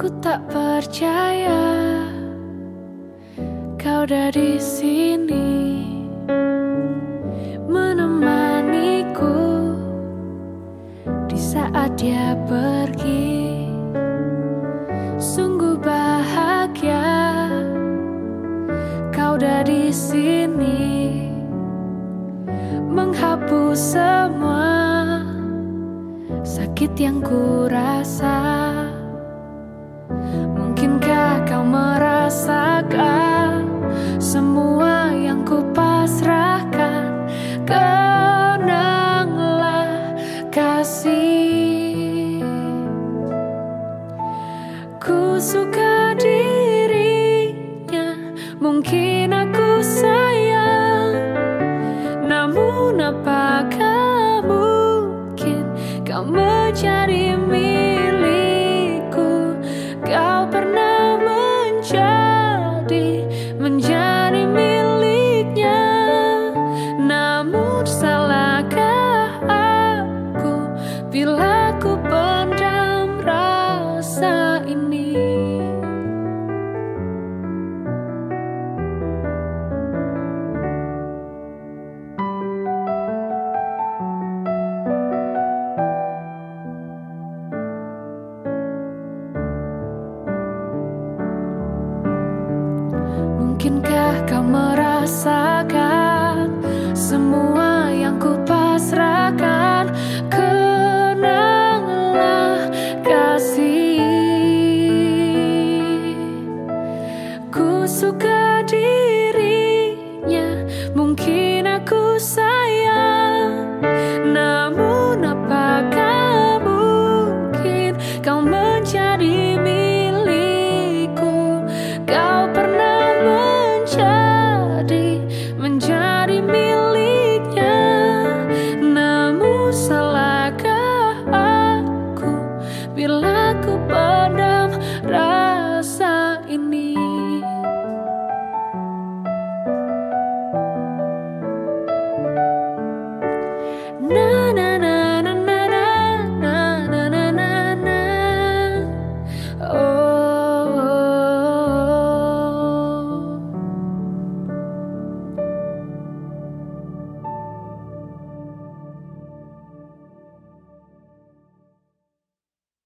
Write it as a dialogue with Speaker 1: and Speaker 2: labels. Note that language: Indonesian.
Speaker 1: Ku tak percaya kau ada di sini menemaniku di saat dia pergi. Sungguh bahagia kau ada di sini menghapus semua sakit yang ku rasa. Semua yang ku pasrahkan? Kenanglah kasih. Ku suka dirinya, mungkin aku sayang. Namun apakah mungkin kau menjadi bila ku pendam rasa ini? Mungkinkah kau merasakan semua yang ku Mungkin aku sayang